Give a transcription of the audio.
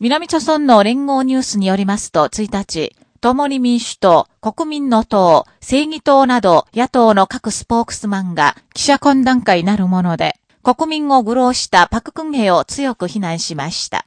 南朝村の連合ニュースによりますと、1日、共に民主党、国民の党、正義党など野党の各スポークスマンが記者懇談会なるもので、国民を愚弄したパククンヘを強く非難しました。